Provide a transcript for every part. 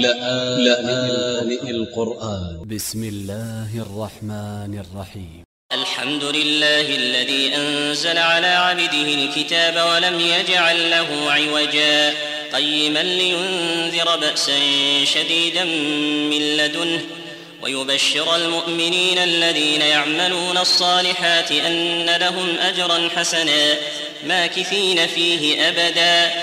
لآن القرآن. ب س م الله الرحمن الرحيم. الحمد لله الذي أنزل على عبده الكتاب ولم يجعل له عوجا. قيما لينذر بأسا شديدا من لدنه. ويبشر المؤمنين الذين يعملون الصالحات أن لهم أجرا حسنا. ماكثين فيه أبدا.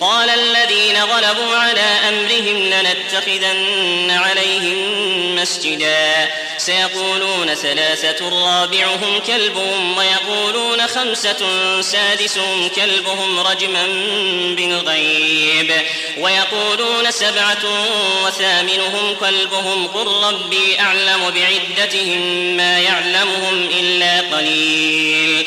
قال الذين غلبوا على أمرهم لنتخذن عليهم مسجدا. سيقولون ثلاثة رابعهم كلبهم ويقولون خمسة سادسهم كلبهم رجما بالغيب. ويقولون سبعة وثامنهم كلبهم قل ربي أعلم بعدتهم ما يعلمهم إلا قليل.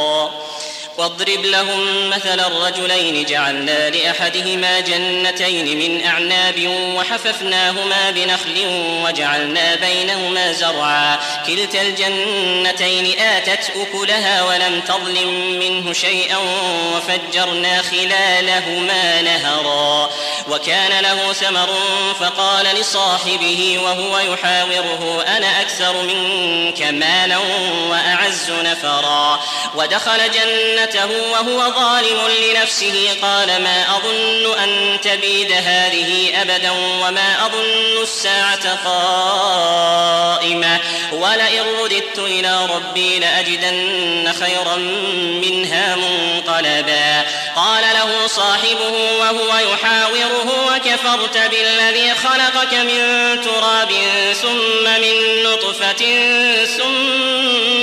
خيرا واضرب لهم مثل الرجلين جعلنا لأحدهما جنتين من أعناب وحففناهما بنخل وجعلنا بينهما زرعا. كلتا الجنتين آتت أكلها ولم تظلم منه شيئا وفجرنا خلالهما نهرا. وكان له ثمر فقال لصاحبه وهو يحاوره أنا أكثر منك مالا وأعز نفرا. ودخل جنة جنته وهو ظالم لنفسه. قال ما أظن أن تبيد هذه أبدا وما أظن الساعة قائمة. ولئن رددت إلى ربي لأجدن خيرا منها منقلبا قال له صاحبه وهو يحاوره وكفرت بالذي خلقك من تراب ثم من نطفة ثم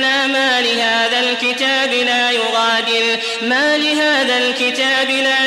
ويلتنا ما لهذا الكتاب لا يغادر. ما لهذا الكتاب لا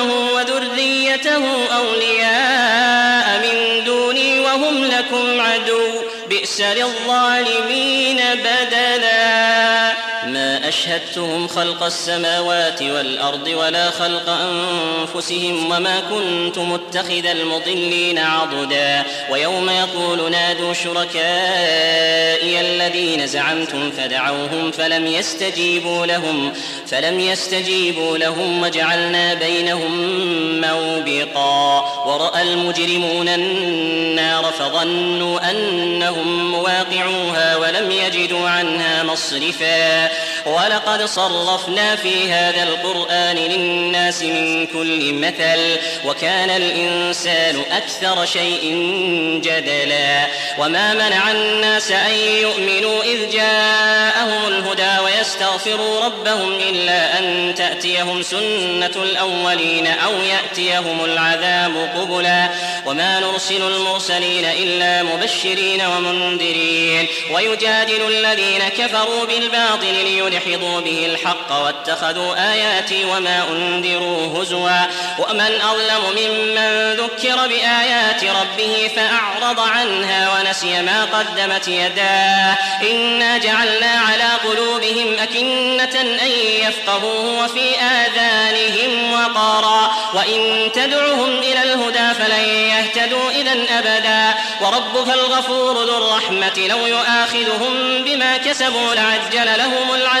وذريته أولياء من دوني وهم لكم عدو. بئس للظالمين بدلا. ما أشهدتهم خلق السماوات والأرض ولا خلق أنفسهم وما كنت متخذ المضلين عضدا. ويوم يقول نادوا شركائي الذين زعمتم فدعوهم فلم يستجيبوا لهم فلم يستجيبوا لهم وجعلنا بينهم موبقا. ورأى المجرمون النار فظنوا أنهم مواقعوها ولم يجدوا عنها مصرفا. ولقد صرفنا في هذا القرآن للناس من كل مثل وكان الإنسان أكثر شيء جدلا. وما منع الناس أن يؤمنوا إذ جاءهم الهدى ويستغفروا ربهم إلا أن تأتيهم سنة الأولين أو يأتيهم العذاب قبلا. وما نرسل المرسلين إلا مبشرين ومنذرين. ويجادل الذين كفروا بالباطل ليدحضوا به الحق واتخذوا آياتي وما أنذروا هزوا. ومن أظلم ممن ذكر بآيات ربه فأعرض عنها ونسي ما قدمت يداه. إنا جعلنا على قلوبهم أكنة أن يفقهوه وفي آذانهم وقرا. وإن تدعهم إلى الهدى فلن يهتدوا إذا أبدا. وربك الغفور ذو الرحمة لو يؤاخذهم بما كسبوا لعجل لهم العذاب.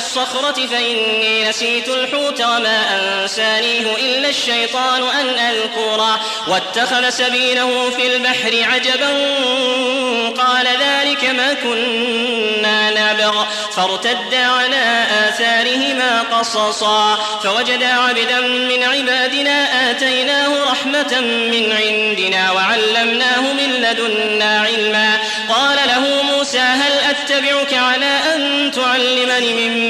الصخرة فإني نسيت الحوت وما أنسانيه إلا الشيطان أن أذكره. واتخذ سبيله في البحر عجبا قال ذلك ما كنا نبغ. فارتدا على آثارهما قصصا. فوجدا عبدا من عبادنا آتيناه رحمة من عندنا وعلمناه من لدنا علما. قال له موسى هل أتبعك على أن تعلمني مما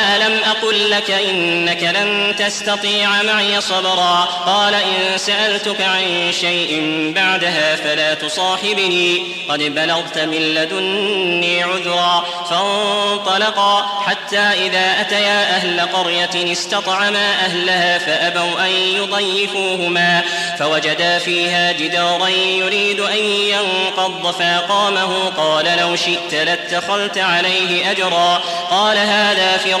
ألم أقل لك إنك لن تستطيع معي صبرا. قال إن سألت سألتك عن شيء بعدها فلا تصاحبني. قد بلغت من لدني عذرا. فانطلقا حتى إذا أتيا أهل قرية استطعما أهلها فأبوا أن يضيفوهما. فوجدا فيها جدارا يريد أن ينقض فأقامه. قال لو شئت لاتخذت عليه أجرا. قال هذا فراق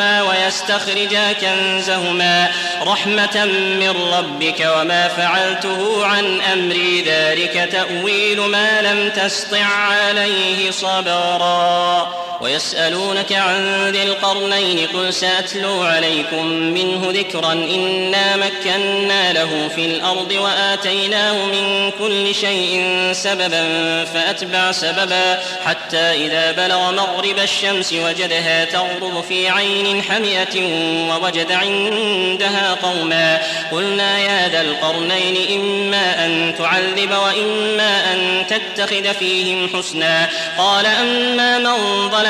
ويستخرجا كنزهما رحمة من ربك وما فعلته عن أمري. ذلك تأويل ما لم تسطع عليه صبرا. ويسألونك عن ذي القرنين قل سأتلو عليكم منه ذكرا إنا مكنا له في الأرض وآتيناه من كل شيء سببا فأتبع سببا حتى إذا بلغ مغرب الشمس وجدها تغرب في عين حمئة ووجد عندها قوما قلنا يا ذا القرنين إما أن تعذب وإما أن تتخذ فيهم حسنا قال أما من ظلم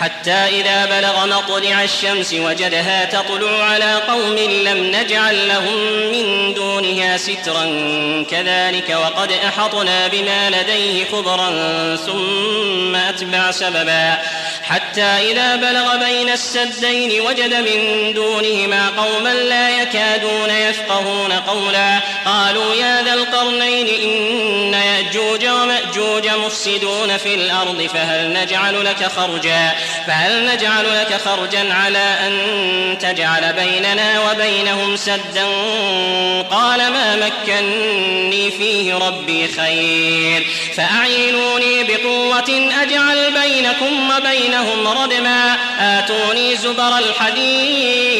حتى إذا بلغ مطلع الشمس وجدها تطلع على قوم لم نجعل لهم من دونها سترا كذلك وقد أحطنا بما لديه خبرا ثم أتبع سببا. حتى إذا بلغ بين السدين وجد من دونهما قوما لا يكادون يفقهون قولا. قالوا يا ذا القرنين إن يأجوج ومأجوج مفسدون في الأرض فهل نجعل لك خرجا؟ فهل نجعل لك خرجا على أن تجعل بيننا وبينهم سدا؟ قال ما مكني فيه ربي خير. فأعينوني بقوة أجعل بينكم وبينهم ردما. آتوني زبر الحديد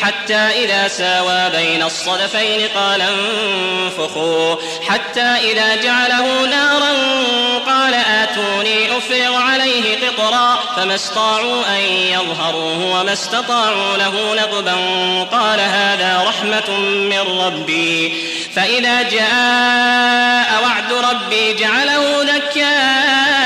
حتى إذا ساوى بين الصدفين قال انفخوا. حتى إذا جعله قطرا فما استطاعوا أن يظهروه وما استطاعوا له نقبا قال هذا رحمة من ربي. فإذا جاء وعد ربي جعله دكاء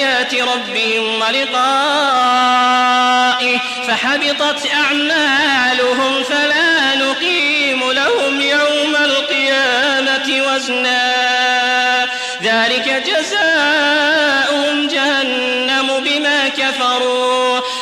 ربهم ولقائه فحبطت أعمالهم فلا نقيم لهم يوم القيامة وزنا. ذلك جزاؤهم